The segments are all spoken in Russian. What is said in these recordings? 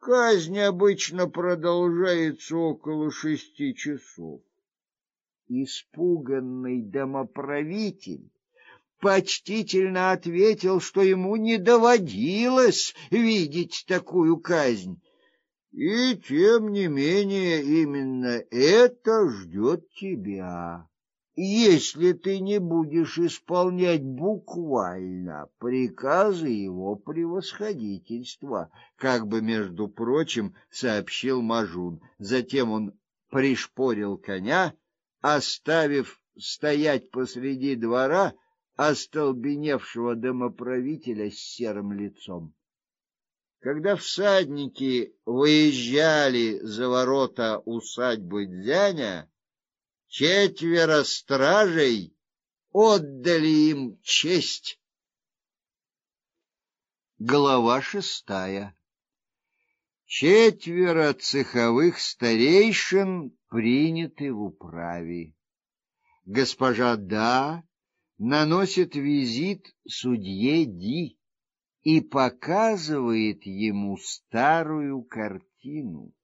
Казнь обычно продолжается около шести часов. Испуганный домоправитель почтительно ответил, что ему не доводилось видеть такую казнь. И тем не менее именно это ждет тебя. Если ты не будешь исполнять буквально приказы его превосходительства, как бы между прочим сообщил Мажун. Затем он пришпорил коня, оставив стоять посреди двора остолбеневшего домоправителя с серым лицом. Когда всадники выезжали за ворота усадьбы Дзяня, четверо стражей отдали им честь. Глава шестая. Четверо цеховых старейшин приняты в управе. Госпожа Да наносит визит судье Ди и показывает ему старую картину.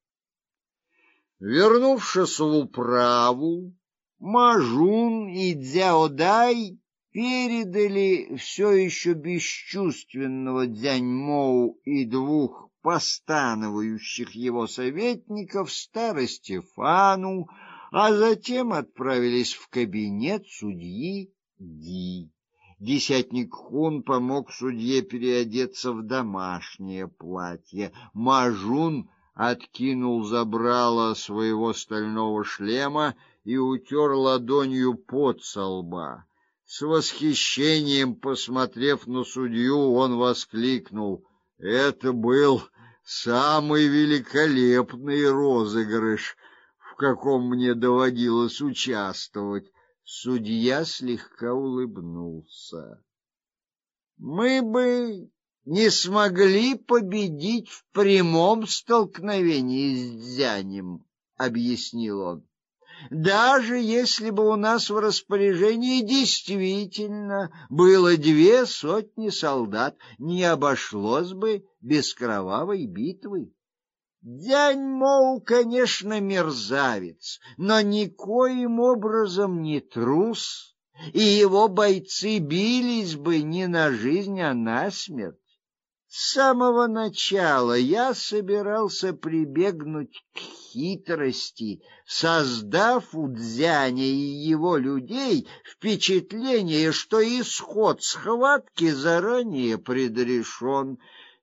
Вернувшись в управу, Мажун и Дзяодай передали все еще бесчувственного Дзяньмоу и двух постановающих его советников старости Фану, а затем отправились в кабинет судьи Ди. Десятник Хун помог судье переодеться в домашнее платье. Мажун откинул забрало своего стального шлема и утер ладонью пот со лба. С восхищением посмотрев на судью, он воскликнул: "Это был самый великолепный розыгрыш, в каком мне доводилось участвовать". Судья слегка улыбнулся. Мы бы не смогли победить в прямом столкновении с Дзянем, объяснил он. Даже если бы у нас в распоряжении действительно было две сотни солдат, не обошлось бы без кровавой битвы. Дянь Моу, конечно, мерзавец, но никоим образом не трус, и его бойцы бились бы не на жизнь, а на смерть. С самого начала я собирался прибегнуть к хитрости, создав у Дзяня и его людей впечатление, что исход схватки заранее предрешен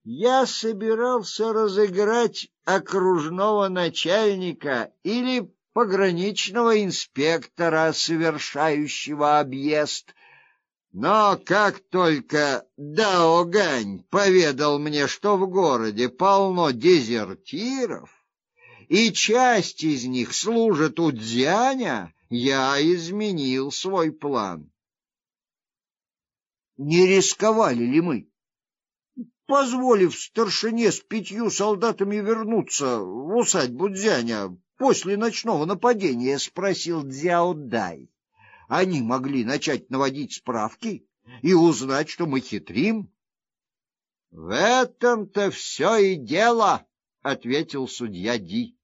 я собирался разыграть окружного начальника или пограничного инспектора, совершающего объезд. Но как только Даогань поведал мне, что в городе полно дезертиров, и часть из них служит у Дзяня, я изменил свой план. Не рисковали ли мы? позволив старшине с пятью солдатами вернуться в усадьбу Дзяня после ночного нападения, спросил Дзяо Дай. Они могли начать наводить справки и узнать, что мы хитрим. В этом-то все и дело, ответил судья Ди.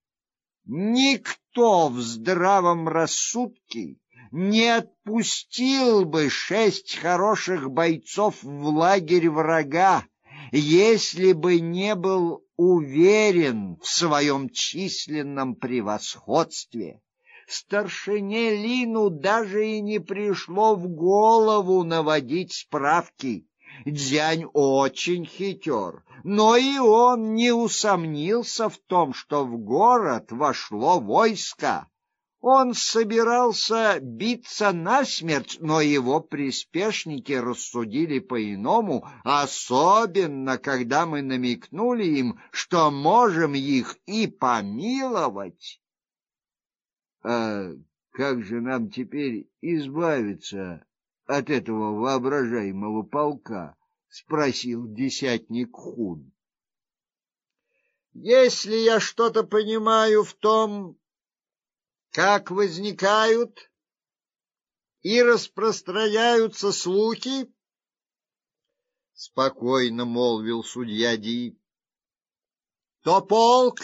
Никто в здравом рассудке не отпустил бы шесть хороших бойцов в лагерь врага если бы не был уверен в своем численном превосходстве. Старшине Лину даже и не пришло в голову наводить справки. Дзянь очень хитер, но и он не усомнился в том, что в город вошло войско. Он собирался биться насмерть, но его приспешники рассудили по-иному, особенно когда мы намекнули им, что можем их и помиловать. А как же нам теперь избавиться от этого воображаемого полка? спросил десятник Хун. Если я что-то понимаю в том, как возникают и распространяются слухи, спокойно молвил судья Ди. то полк